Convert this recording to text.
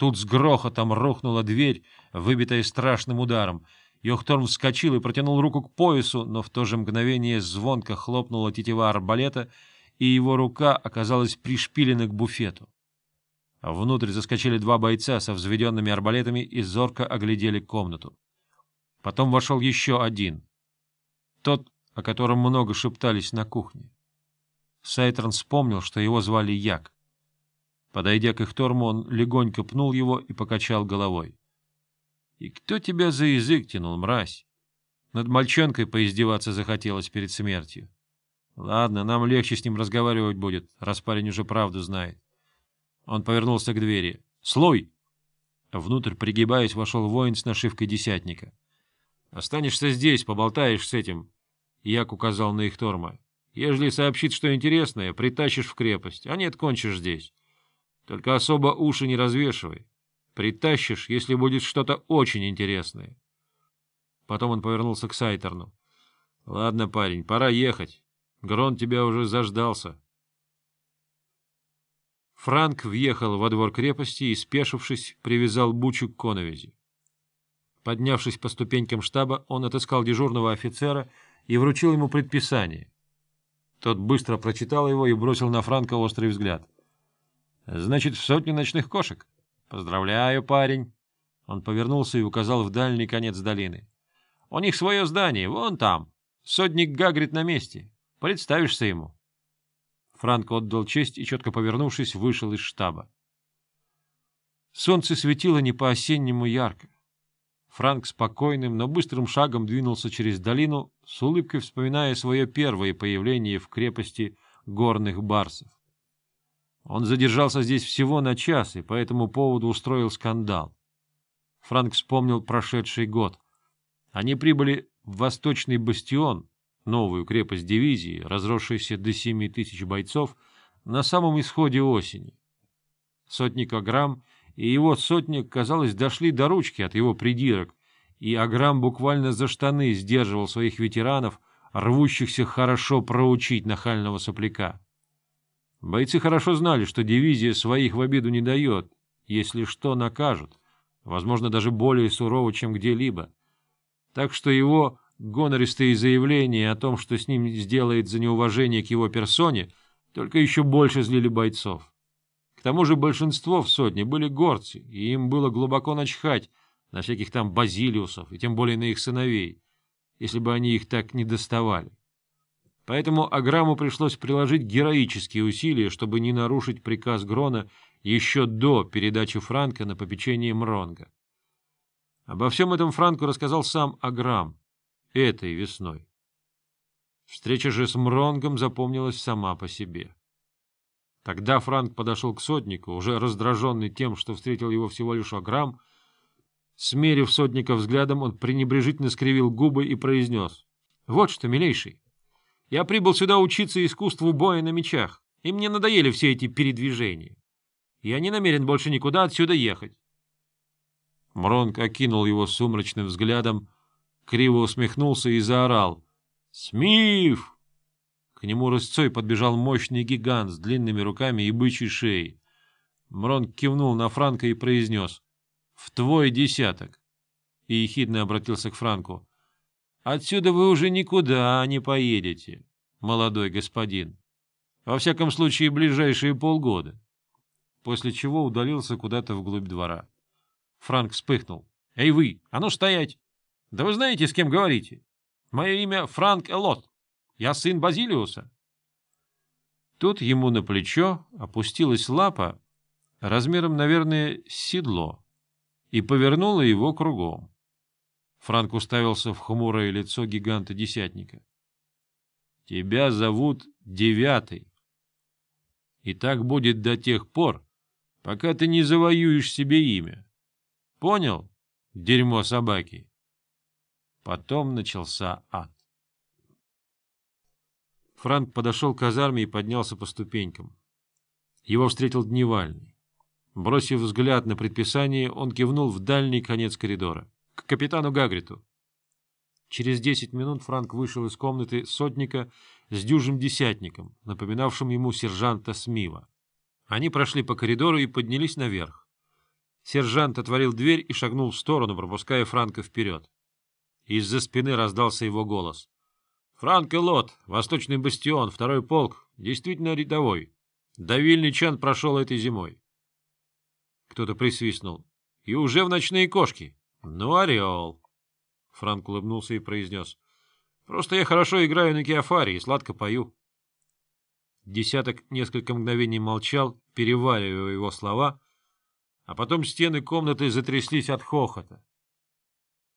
Тут с грохотом рухнула дверь, выбитая страшным ударом. Йохторн вскочил и протянул руку к поясу, но в то же мгновение звонко хлопнула тетива арбалета, и его рука оказалась пришпилена к буфету. Внутрь заскочили два бойца со взведенными арбалетами и зорко оглядели комнату. Потом вошел еще один. Тот, о котором много шептались на кухне. Сайтрон вспомнил, что его звали Як. Подойдя к Ихторму, он легонько пнул его и покачал головой. — И кто тебя за язык тянул, мразь? Над мальчонкой поиздеваться захотелось перед смертью. Ладно, нам легче с ним разговаривать будет, раз парень уже правду знает. Он повернулся к двери. — Слой! Внутрь, пригибаясь, вошел воин с нашивкой десятника. — Останешься здесь, поболтаешь с этим. Як указал на Ихторма. — Ежели сообщит, что интересное, притащишь в крепость, а нет, кончишь здесь. Только особо уши не развешивай. Притащишь, если будет что-то очень интересное. Потом он повернулся к Сайтерну. — Ладно, парень, пора ехать. Грон тебя уже заждался. Франк въехал во двор крепости и, спешившись, привязал бучу к коновизи. Поднявшись по ступенькам штаба, он отыскал дежурного офицера и вручил ему предписание. Тот быстро прочитал его и бросил на Франка острый взгляд. — Значит, в сотню ночных кошек? — Поздравляю, парень. Он повернулся и указал в дальний конец долины. — У них свое здание, вон там. Сотник Гагрит на месте. Представишься ему. Франк отдал честь и, четко повернувшись, вышел из штаба. Солнце светило не по-осеннему ярко. Франк спокойным, но быстрым шагом двинулся через долину, с улыбкой вспоминая свое первое появление в крепости горных барсов. Он задержался здесь всего на час и по этому поводу устроил скандал. Франк вспомнил прошедший год. Они прибыли в Восточный бастион, новую крепость дивизии, разросшейся до семи тысяч бойцов, на самом исходе осени. Сотник Аграм и его сотник, казалось, дошли до ручки от его придирок, и Аграм буквально за штаны сдерживал своих ветеранов, рвущихся хорошо проучить нахального сопляка. Бойцы хорошо знали, что дивизия своих в обиду не дает, если что, накажут, возможно, даже более сурово, чем где-либо. Так что его гонористые заявления о том, что с ним сделает за неуважение к его персоне, только еще больше злили бойцов. К тому же большинство в сотне были горцы, и им было глубоко начхать на всяких там базилиусов, и тем более на их сыновей, если бы они их так не доставали. Поэтому Аграму пришлось приложить героические усилия, чтобы не нарушить приказ Грона еще до передачи Франка на попечение Мронга. Обо всем этом Франку рассказал сам Аграм, этой весной. Встреча же с Мронгом запомнилась сама по себе. Тогда Франк подошел к сотнику, уже раздраженный тем, что встретил его всего лишь Аграм. Смерив сотника взглядом, он пренебрежительно скривил губы и произнес. — Вот что, милейший, я прибыл сюда учиться искусству боя на мечах, и мне надоели все эти передвижения. Я не намерен больше никуда отсюда ехать. Мронг окинул его сумрачным взглядом, — криво усмехнулся и заорал. «Смив!» К нему рысцой подбежал мощный гигант с длинными руками и бычьей шеей. Мрон кивнул на Франка и произнес. «В твой десяток!» И ехидно обратился к Франку. «Отсюда вы уже никуда не поедете, молодой господин. Во всяком случае, ближайшие полгода». После чего удалился куда-то вглубь двора. Франк вспыхнул. «Эй вы, а ну стоять!» Да вы знаете, с кем говорите? Мое имя Франк Элот. Я сын Базилиуса. Тут ему на плечо опустилась лапа, размером, наверное, седло, и повернула его кругом. Франк уставился в хмурое лицо гиганта-десятника. — Тебя зовут Девятый. И так будет до тех пор, пока ты не завоюешь себе имя. Понял, дерьмо собаки? Потом начался ад. Франк подошел к казарме и поднялся по ступенькам. Его встретил Дневальный. Бросив взгляд на предписание, он кивнул в дальний конец коридора, к капитану Гагриту. Через десять минут Франк вышел из комнаты сотника с дюжим десятником, напоминавшим ему сержанта Смива. Они прошли по коридору и поднялись наверх. Сержант отворил дверь и шагнул в сторону, пропуская Франка вперед. Из-за спины раздался его голос. — Франк Лот, Восточный бастион, второй полк, действительно рядовой. Давильный чан прошел этой зимой. Кто-то присвистнул. — И уже в ночные кошки. Ну, орел. Франк улыбнулся и произнес. — Просто я хорошо играю на киафаре и сладко пою. Десяток несколько мгновений молчал, переваривая его слова, а потом стены комнаты затряслись от хохота.